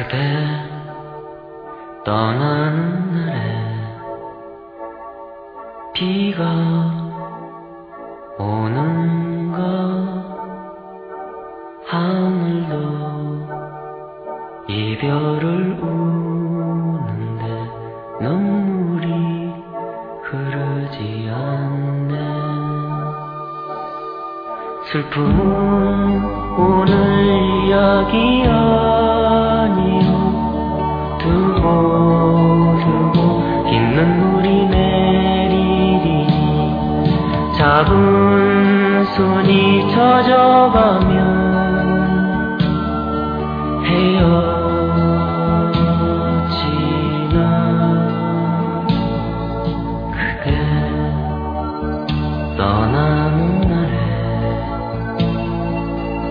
그대 떠나는 날에 비가 오는가 하늘도 이별을 우는데 눈물이 흐르지 않네. 슬픈 오늘 이야기 아 잡은 손이 젖어가면 헤어지나? 그대 떠나는 날에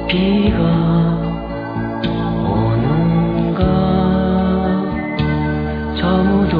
비가 오는가? 저무도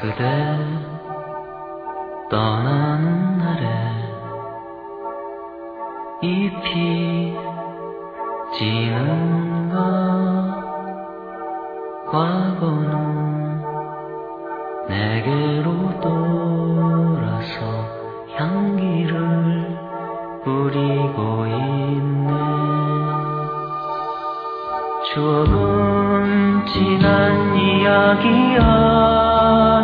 그대 떠나는 날에 잎이 지는가 과거는 내게로 돌아서 향기를 뿌리고 있네. 추억은 지난 이야기 아